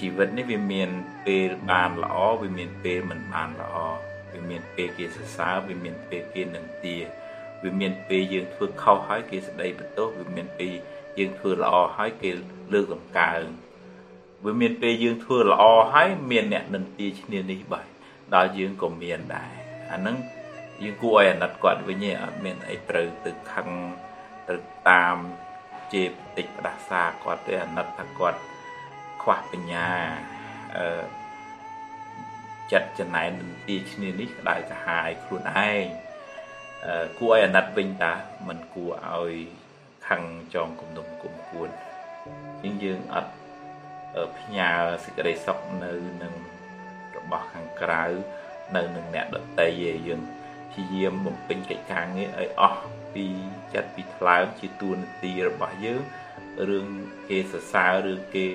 ជីវិតនេះវាមានពេលបានល្អវាមានពេលមិនបានល្អវាមានពេលគេសរសើរវាមានពេលគេនឹងទាវាមានពេលយើងធ្វើខុសហើយគេស្ដីបន្ទោសវាមានពេលយើងធ្វើល្អហើយគេលើកតម្កើងវាមានពេលយើងធ្វើល្អហើយមានអ្នកនឹងទាឈ្នានេះបាយដល់យើងក៏មានដែរអាហ្នឹងយើងគួរឲ្យអាណិតគាត់វិញឯងអត់មានអីត្រូវទៅខឹងទៅតាមជេរបន្តិចផ្ដាសាគាត់ទេអាណិតថាគាត់ ខ្វះបញ្ញាអឺចិត្តចំណែននឹងទីឈ្នានេះក្តៅកាហាយខ្លួនឯងអឺគួរឲ្យអាណិតវិញតាมันគួរឲ្យខឹងចងគំនុំគុំគួនជាងយើងអត់ផ្ញើសេចក្តីសុខនៅនឹងរបស់ខាងក្រៅនៅនឹងអ្នកដតីឯងយើងព្យាយាមបំពេញកិច្ចការងារឲ្យអស់ពីចិត្តពីថ្លើមជាទួនាទីរបស់យើងរឿងគេសរសើរឬគេ